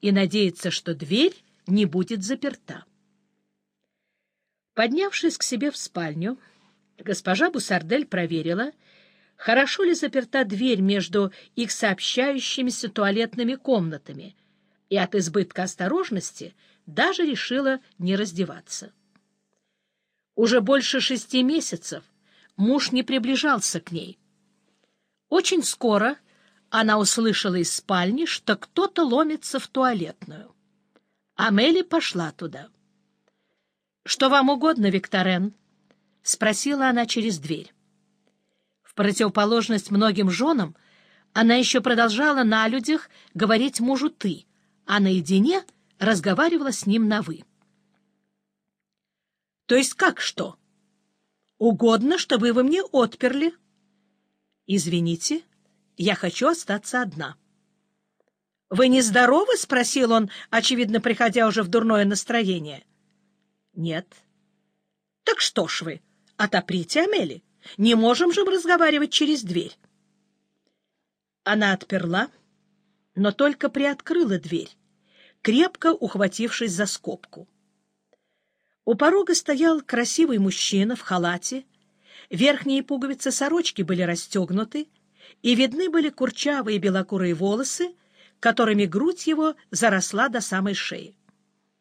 и надеяться, что дверь не будет заперта. Поднявшись к себе в спальню, госпожа Бусардель проверила, хорошо ли заперта дверь между их сообщающимися туалетными комнатами, и от избытка осторожности даже решила не раздеваться. Уже больше шести месяцев муж не приближался к ней. Очень скоро она услышала из спальни, что кто-то ломится в туалетную. Амели пошла туда. — Что вам угодно, Викторен? — спросила она через дверь. В противоположность многим женам она еще продолжала на людях говорить мужу «ты», а наедине разговаривала с ним на «вы». — То есть как что? Угодно, чтобы вы мне отперли. — Извините, я хочу остаться одна. — Вы нездоровы? — спросил он, очевидно, приходя уже в дурное настроение. — Нет. — Так что ж вы, отоприте Амели. Не можем же мы разговаривать через дверь. Она отперла, но только приоткрыла дверь, крепко ухватившись за скобку. У порога стоял красивый мужчина в халате, верхние пуговицы сорочки были расстегнуты, и видны были курчавые белокурые волосы, которыми грудь его заросла до самой шеи.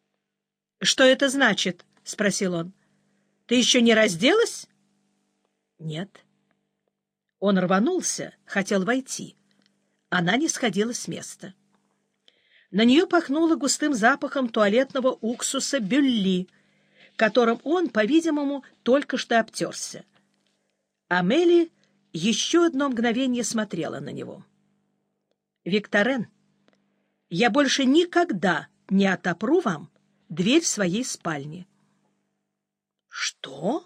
— Что это значит? — спросил он. — Ты еще не разделась? — Нет. Он рванулся, хотел войти. Она не сходила с места. На нее пахнуло густым запахом туалетного уксуса бюлли, которым он, по-видимому, только что обтерся. Амели еще одно мгновение смотрела на него. «Викторен, я больше никогда не отопру вам дверь своей спальни». «Что?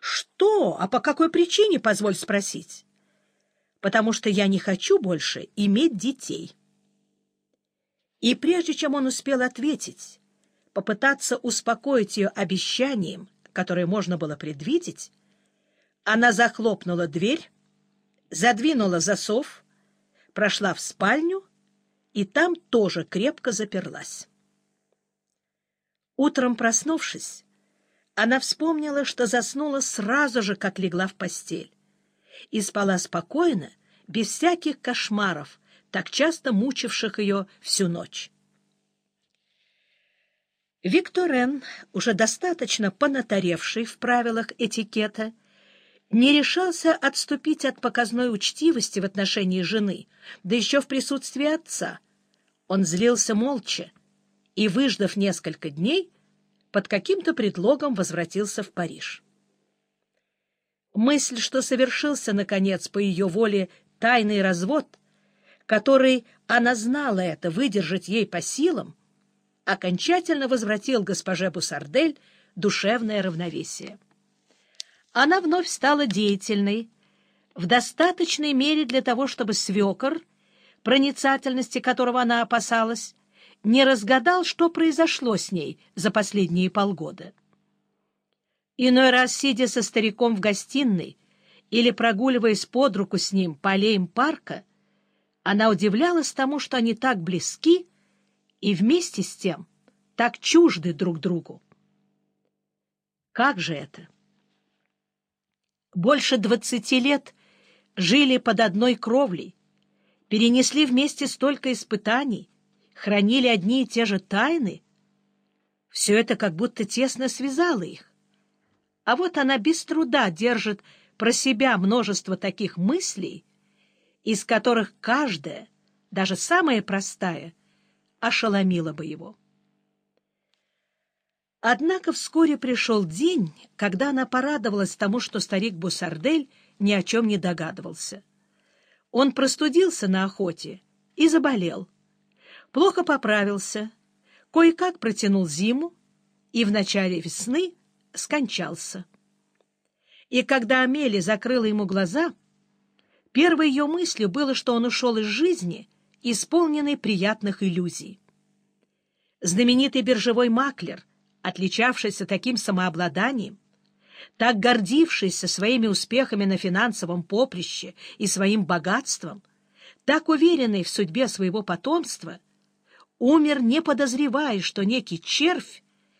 Что? А по какой причине, позволь спросить?» «Потому что я не хочу больше иметь детей». И прежде чем он успел ответить, попытаться успокоить ее обещанием, которое можно было предвидеть, она захлопнула дверь, задвинула засов, прошла в спальню и там тоже крепко заперлась. Утром проснувшись, она вспомнила, что заснула сразу же, как легла в постель, и спала спокойно, без всяких кошмаров, так часто мучивших ее всю ночь. Викторен, уже достаточно понатаревший в правилах этикета, не решался отступить от показной учтивости в отношении жены, да еще в присутствии отца. Он злился молча и, выждав несколько дней, под каким-то предлогом возвратился в Париж. Мысль, что совершился, наконец, по ее воле тайный развод, который, она знала это, выдержать ей по силам, окончательно возвратил госпоже Бусардель душевное равновесие она вновь стала деятельной, в достаточной мере для того, чтобы свекор, проницательности которого она опасалась, не разгадал, что произошло с ней за последние полгода. Иной раз, сидя со стариком в гостиной или прогуливаясь под руку с ним по аллеям парка, она удивлялась тому, что они так близки и вместе с тем так чужды друг другу. Как же это? Больше двадцати лет жили под одной кровлей, перенесли вместе столько испытаний, хранили одни и те же тайны. Все это как будто тесно связало их. А вот она без труда держит про себя множество таких мыслей, из которых каждая, даже самая простая, ошеломила бы его. Однако вскоре пришел день, когда она порадовалась тому, что старик Бусардель ни о чем не догадывался. Он простудился на охоте и заболел. Плохо поправился, кое-как протянул зиму и в начале весны скончался. И когда Амели закрыла ему глаза, первой ее мыслью было, что он ушел из жизни, исполненный приятных иллюзий. Знаменитый биржевой маклер — отличавшийся таким самообладанием, так гордившийся своими успехами на финансовом поприще и своим богатством, так уверенный в судьбе своего потомства, умер, не подозревая, что некий червь